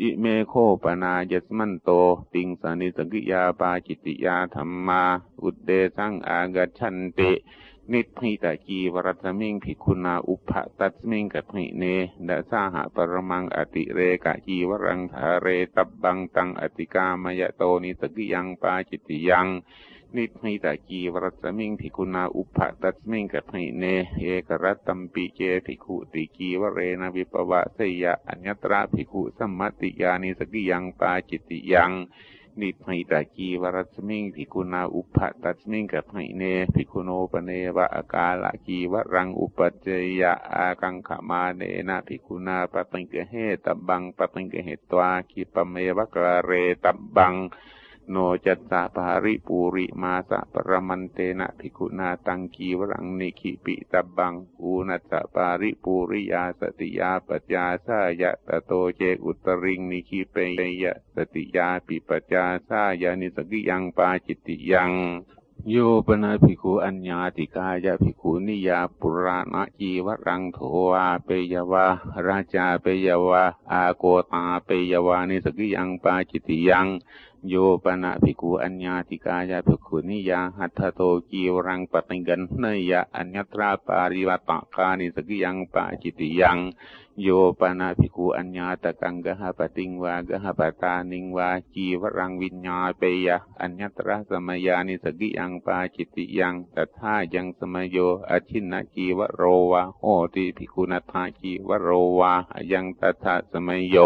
อิเมโคปนาเยสมันโต ติงสานิสกิยาปาจิติยาธรรมา อุดเดสังอากชันติ นิทิตากีวรัตมิงภิกขุนาอุปะตัสมิงกัตหิเนดาสาหะปรมังอติเรกะกีวรังทาเรตับบังตังอติกามยโตนิสกิยังปาจิติยัง นิทิตากีวรัตมิงภิกขุนาอุปะตัสมิงกัตหิเนเอกรัตตัมปิเจภิกขุติกีวเรนวิปวะเสยะอัญญตระภิกขุสัมมติยานิสกิยังปาจิติยังนิพหิตากีวรัสมิงภิกุณาอุปตัสมิงกับไหเนภิกุโนปเนวะอากาลกีวรังอุปเจยะอากังขมาเนนะภิกุณาปตังเกเหตบังปตังเกเหตวาคิปเมวะกะเรตบัง โนจัตตาภาริปูริมาสะปรมันเตนะภิกุนาตังกีวรังนิคิปิตับบังอูนัตปาริปูริยาสติยาปัจจาสายะตโตเจอุตริงนิคิเปยะสติยาปิปัจจาสายานิสกิยังปาจิตติยัง โยปนาภิกขุอัญญาติกายะภิกขุนิยาปุราณจีวรังโทวาเปยวาราชาเปยวาอาโกตาเปยวานิสกิยังปาจิติยังโยปนะภิกขุอัญญาติกายะภิกขุนิยาหัตถโตกีวรังปติกันเนยะอัญญตราปาริวัตกานิสกิยังปาจิติยัง โยปนาภิกขุอัญญาตกังกหปติงวากหปตานิงวาจีวรังวิญญาเปยะอัญญตระสมยานิสกิยังปาจิติยังตถายังสมโยอชินะจีวโรวาโหติภิกุนัทาจีวโรวายังตถาสมโย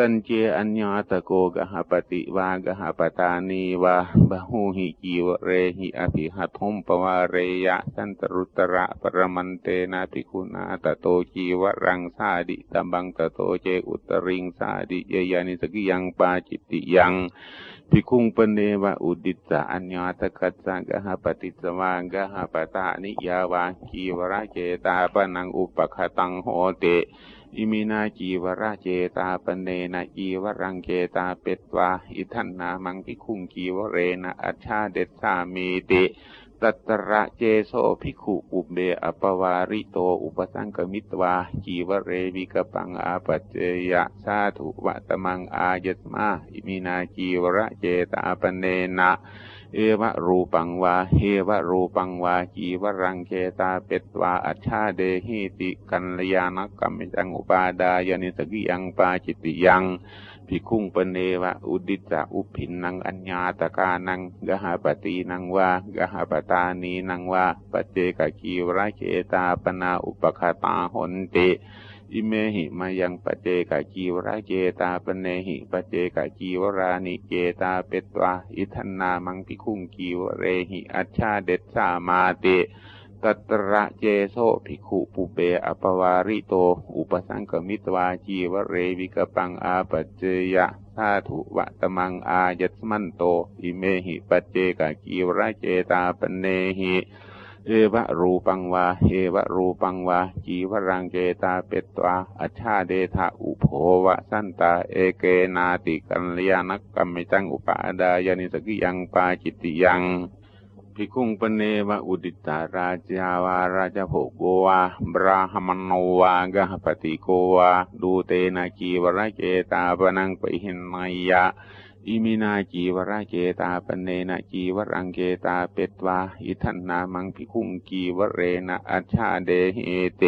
ตันเจอัญญาตโกกหปติวากหปตานีวาบาหูหิกีวเรหิอภิหัตหมปวาเรยะสันตรุตระปรมันเตนาภิคุณาตโตจีวรังสาดิตัมบังตโตเจอุตริงสาดิเยยานิสกิยังปาจิตติยังภิคุงปเนวะอุดิตะอัญญาตกัสสะกหปติสวางกหปตานิยาวากีวระเจตาปนังอุปคตังโหเต อิมินาจีวราเจตาปเนนะจีวรังเจตาเป็ดวาอิทันนามังพิคุงกีวเรนะอัชชาเดสามีติตัตระเจโสภิกขุอุเบอปวาริโตอุปสังกมิตวาจีวเรวิกปังอาปเจยะสาธุวะตมังอายตมาอิมินาจีวระเจตาปเนนะ เอวะรูปังวาเฮวะรูปังวาจีวรังเกตาเป็ดวาอัชชาเดหิติกัลยาณกรรมจังอุปาดายานิสกิยังปาจิติยังพิคุงปเนวะอุดิจาอุพินนังอัญญาตกานังกหาปตีนังวากหาปตานีนังวาปเจกกีวราเกตาปนาอุปคตาหนติ อิเมหิมายังปเจกะจีวราเจตาปเนหิปเจกะจีวรานิเจตาเปตวาอิทันนามังพิคุงกีวเรหิอัชชาเดสามาเตตตระเจโซภิกขุปุเปอปวาริโต อุปสังกมิตวาจีวเรวิกปังอาปเจยะธาถุวะตมังอายัสมันโต อิเมหิปเจกะกีวราเจตาปเนหิ เอวะรูปังวาเอวะรูปังวาจีวรังเกตาเปตวาอัชาเดทาอุโภวะสันตา เอเกนาติกัลยานักกรรมจังอุปาดายานิสกิยังปาจิติยังภิกขุงปเนวะอุดิตาราจาวาราชโภโกวาบราหมโนวากหปติโกวาดูเตนากีวรเกตาปนังปิหินมายะ อิมินาจีวราเกตาปเนนะจีวรังเกตาเปตวาอิทันนามังพิคุงกีวเรนะอัชชาเดเหเต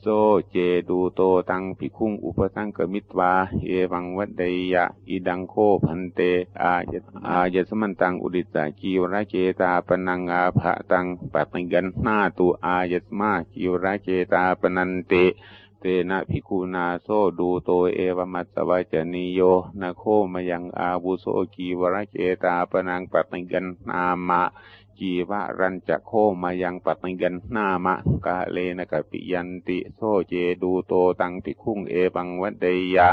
โซเจดูโตตังพิคุงอุปสังกมิตวาเอวังวัดเดยะอิดังโคพันเตอายอายสมันตังอุดิตาจีวราเกตาปนังอาภะตังปัตติกันนาตุอายสมาจีวราเกตาปนันเต เตนะพิกุนาโซดูโตเอวมัสสวาจนิโยนาโคมยังอาบุโสกีวรเจตาปนังปติกันนามะจีวะรันจะโคมายังปัตติกันนามะกาเลนะกปิยันติโซเจดูโตตังพิคุงเอบังวัดเดยะ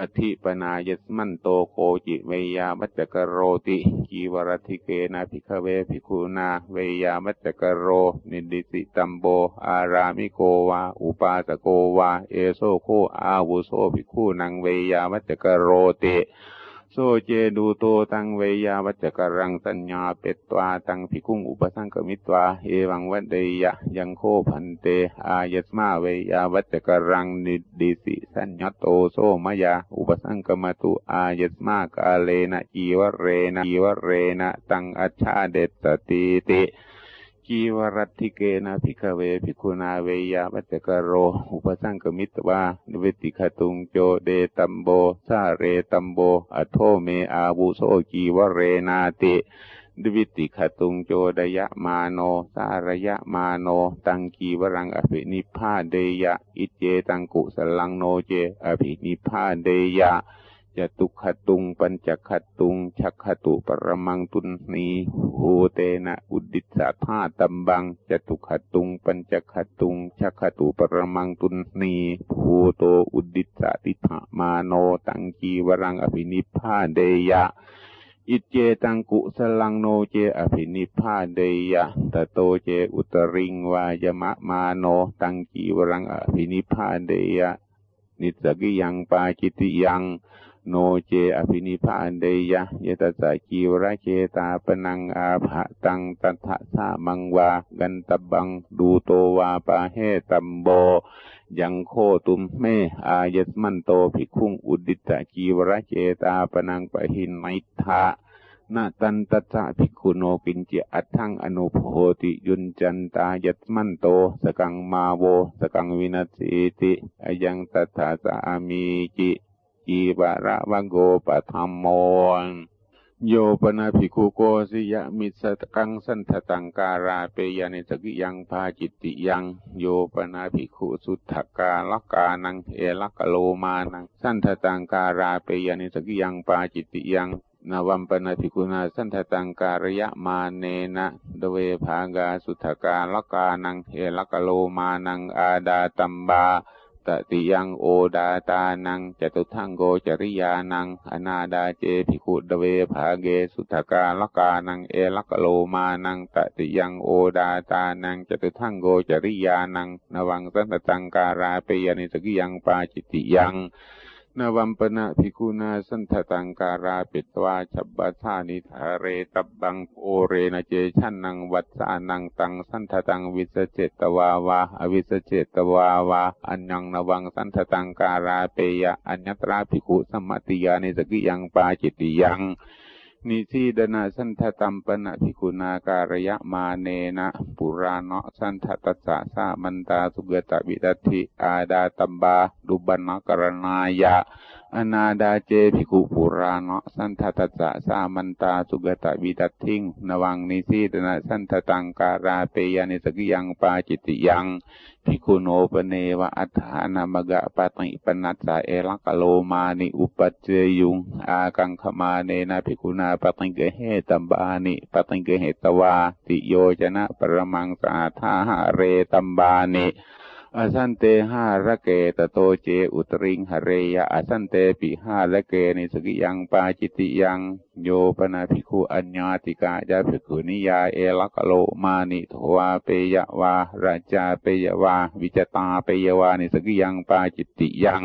อธิปนายสมันโตโคจิเวยามัจจกโรติกีวรธิเกนาภิกเวภิกุนาเวยามัจจกโร นิดิสิตัมโบ อารามิโกวา อุปาสโกวา เอโซโคอาวุโสภิกุนังเวยามัจจกโรติ โซเจดูโตตังเวยาวัจกรังสัญญาเปตวาตังพิคุงอุปสังกมิตวาเอวังวัดเดยะยังโคพันเตอายสมาเวยาวัจกรังนิดิสิสัญญโตโซมยาอุปสังกมตุอายสมากาเลนะอีวเรนะอีวเรนะตังอัชชาเดตติติ กีวรัติเกนะพิกเวพิคุณาเวยาวัจกโร อุปสังกมิตวาเวติขตุงโจเดตัมโบซาเรตัมโบอโทเมอาวุโสกีวเรนาติดวิติขตุงโจดยะมาโน สารยะมาโน ตังกีวรังอภินิพาเดยะ อิเจตังกุสลังโนเจ อภินิพาเดยะ จตุขตุงปัญจขตุงชักขตุปรมังตุนนีโหเตนะอุดิสาธาตัมบังจตุขตุงปัญจขตุงชักขตุปรมังตุนนีโหโตอุดิสาติภามาโนตังกีวรังอภินิพาเดยะอิเจตังกุสลังโนเจอภินิพาเดยะตโตเจอุตริงวายมะมาโนตังกีวรังอภินิพาเดยะนิสกิยังปาจิติยัง โนเจอภินิพานเดยะยตสะกีวระเจตาปนังอาภะตังตัทะสะมังวา กันตบังดูโตวาปาเฮตัมโบ ยังโคตุมเมอายสมันโตภิคุงอุดิตะกีวระเจตาปนังปะหินไมทะนาตันตัสะภิกขุโนกินเจอัตถังอนุโพติยุนจันตายัตมันโต สกังมาโว สกังวินัสสิติอายังตัทธาสามีจิ จีบาระวะโกปะธรรมโมโยปนาภิกุโกสิยะมิสกังสันทตังการาเปยานิสกิยังพาจิตติยัง โยปนาภิกุสุทธกาลกานังเอลกโลมานังสันทตังการาเปยานิสกิยังปาจิตติยังนวัมปนาภิกุณาสันทตังการยะมาเนนะดเวภากาสุทธกาลกานังเอลกโลมานังอาดาตัมบา ตติยังโอดาตานังจตุทังโกจริยานัง อนาดาเจภิกุดเวภาเกสุทกาลกานังเอลกโลมานังตติยังโอดาตานังจตุทังโกจริยานังนวังสันตตังการาเปยานิสกิยังปาจิติยัง นวัมปนะภิกุณาสันทตังการาปิตวาฉับบาธานิธาเรตับบังโอเรนเจชันนังวัตสานังตังสันทตังวิสเจตวาวาอวิสเจตวาวาอัญญังนวังสันทตังการาเปยะอัญญตราภิกุสมัติยานิสกิยังปาจิติยัง นิสีดนาสันทตัมปนะพิกุณาการยะมาเนนะปุรานะสันทตัสสะสามันตาสุเกตบิดัติอาดาตัมบาดุบันนกรณายะ อนาดาเจภิกุปุรานะสันทตัสสะสามันตาสุกตะวิดัติงนวังนิสีดนาสันทตังการาเปยานิสกิยังปาจิติยังภิกุโนปเนวะอัฏฐานามกะปะติปนัสสะเอลักโลมานิอุปัจเจยุงอากังขมาเนนะภิกุนาปติเกเหตัมบานิปติเกเหตวาติโยจนะปรมังสาธาเรตัมบานิ อสันเตหาระเกตโตเจอุตริงหเรยะอสันเตปิหาระเกนิสกิยังปาจิติยังโยปนาภิกขุอัญญาติกายาภิกขุนิยาเอลักโลมานิโทวาเปยวาราจาเปยวา วิจตาเปยวานิสกิยังปาจิติยัง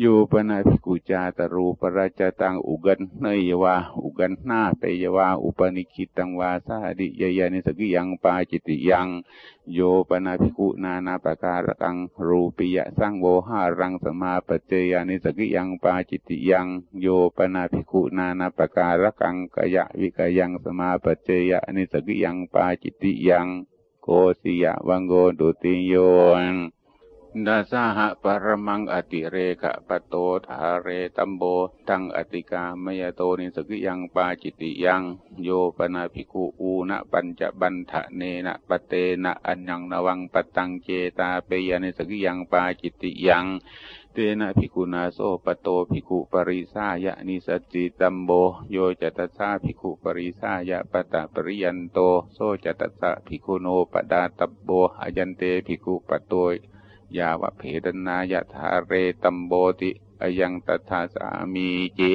โยปนาภิกุจาตรูปราชตังอุกันเนยวาอุกันนาเปยวาอุปนิคิตังวาสาดิยยานิสกิยังปาจิติยัง โยปนาภิกุนานาปการกังรูปิยะสังโวหารังสมาปเจยานิสกิยังปาจิติยัง โยปนาภิกุนานาปการกังกยะวิกยังสมาปเจยานิสกิยังปาจิติยัง โกสิยะวังโกดุติโย ดาสาหะปรมังอติเรกะปโตทาเรตัมโบตังอติกามยโตนิสกิยังปาจิติยัง โยปนาภิกุอูนะปัญจบันทะเนนะปะเตนะอัญญังนวังปตังเจตาเปยนิสกิยังปาจิติยังเตนะภิกุนาโซปโตภิกุปริสายะนิสจิตัมโบ โยจตัสสะภิกุปริสายะปตะปริยันโต โซจตัสสะภิกุโนปดาตับโบอายันเตภิกุปโต ยาวะเพดนายะทาเรตัมโบติอยังตถาสามีจิ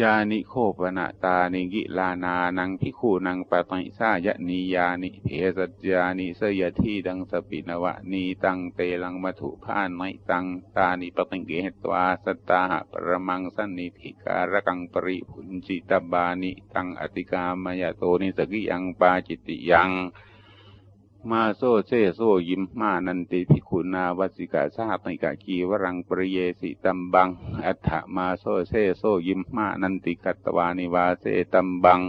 ยานิโคปนาตานิกิลานานังพิคูนังปะตังสายะนียานิเพสัจยานิเสยที่ดังสปินวะนีตังเตลังมัถุพานไมตังตานิปติงเกหตวาสตาหะปรมังสันนิธิการกังปริพุนจิตบานิตังอติกามายโตนิสกิยังปาจิติยัง มาโซเซโซยิมมานันติพิคุณาวสิกาชาติกากีวรังปริเยสิตัมบัง อัฏฐมาโซเซโซยิมมานันติกัตวานิวาเซตัมบัง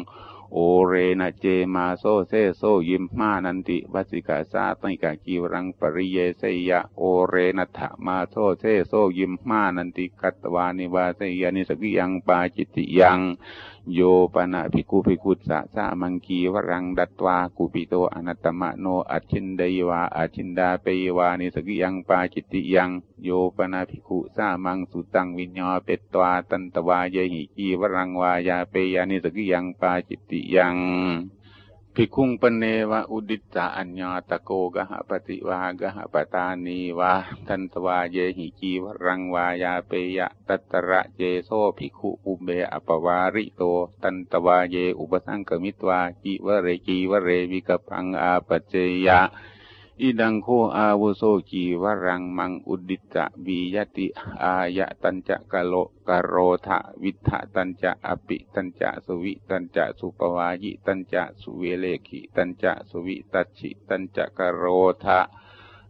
โอเรนะเจมาโซเซโซยิมมานันติวสิกาชาติกากีวรังปริเยเสยะโอเรนัถมาโซเซโซยิมมานันติกัตวานิวาเสยานิสกิยังปาจิติยังโยปนะภิกุภิกุสะสะมังคีวรังดัตวากุปิโตอนัตตมะโนอัชินเดยวาอัชินดาเปยวานิสกิยังปาจิตติยัง โยปนะภิกุสะมังสุตังวิญญาเปตตวาตันตวาเยหิกีวรังวายาเปยานิสกิยังปาจิตติยังภิกขุงปเนวะอุดิตาอัญญาตโกกะหะปฏิวากะหะปตานีวะทันตวาเยหิจีวรังวายาเปยะตัตระเจโซภิกขุอุเบอปวาริโต ตันตวาเยอุปสังกมิตวาจิวเรจีวเรวิกพังอาปเจยะ อิดังโคอาวุโสจีวรังมังอุดิจะวียติอายะตัญจะกะโลกะโรทะวิทะตัญจะอปิตัญจะสุวิตัญจะสุปวายิตัญจะสุเวเลขิตัญจะสุวิตัชิตัญจะกะโรทะ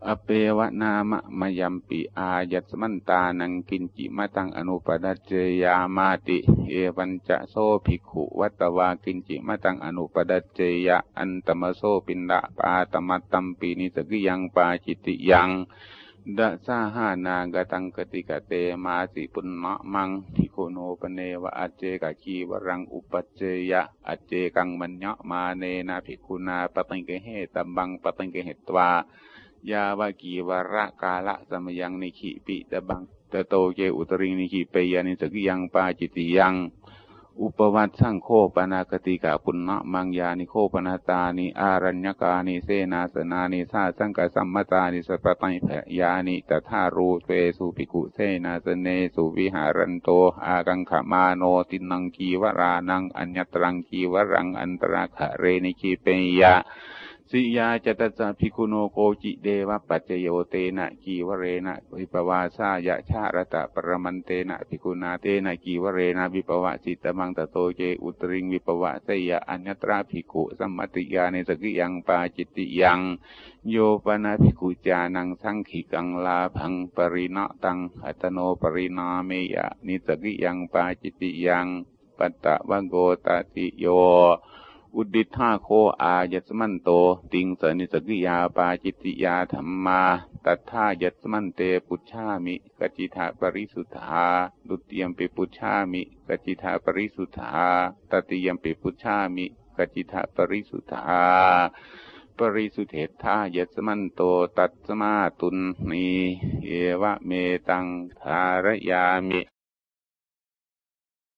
อเปวะนามะมยัมปิอายัสมันตานังกินจิมตังอนุปดัจเจยามาติ เอวันจะโซภิกขุวัตวากินจิมตังอนุปดัจเจยะอันตมโซปินดาปาตมัตตัมปีนิสกิยังปาจิติยังดะสาหานากตังกติกเตมาสิปุณณะมังทิโคโนปเนวะอเจกะกีวรังอุปเจยะอเจกังมัญญะมาเนนาภิกุนาปตังเกเหตัมบังปตังเกเหตวา ยาวากีวระกาละสมยังนิขิปิตบังตโตเจอุตริงนิขิเปยานิสกิยังปาจิติยัง อุปวัตสังโคปนากติกาปุณณะมังยานิโคปนาตานิอารัญญกานิเสนาสนานิสาสังกสัมมตานิสปตัยะยานิตถารูเตสุปิกุเสนาสเนสุวิหารันโตอากังขมาโนตินังกีวรานังอัญญตรังกีวรังอันตราคะเรนิคีเปยะ สิยาจตัสสะภิกุโนโกจิเดวะปัจเจโยเตนะกีวเรนะวิปวาสายะชาระตะปรมันเตนะภิกุนาเตนะกีวเรนะวิปวะจิตมังตโตเจอุตริงวิปวะสยะอัญญตราภิกุสัมมติยาในสกิยังปาจิตติยัง โยปนาภิกุจานังสังขิกังลาพังปริณะตังอัตโนปรินาเมยะนิสกิยังปาจิตติยัง ปัตตะวะโกตติโย อุดิธาโคอายสมันโต ติงสนิสกิยาปาจิติยาธรรมา ตัทธายสมันเตปุชามิกจิธาปริสุทธาดุติยมปิปุชามิกจิธาปริสุทธาตติยมปิปุชามิกจิธาปริสุทธาปริสุเทธายสมันโตตัสมาตุณหีเอวะเมตังทารยามิ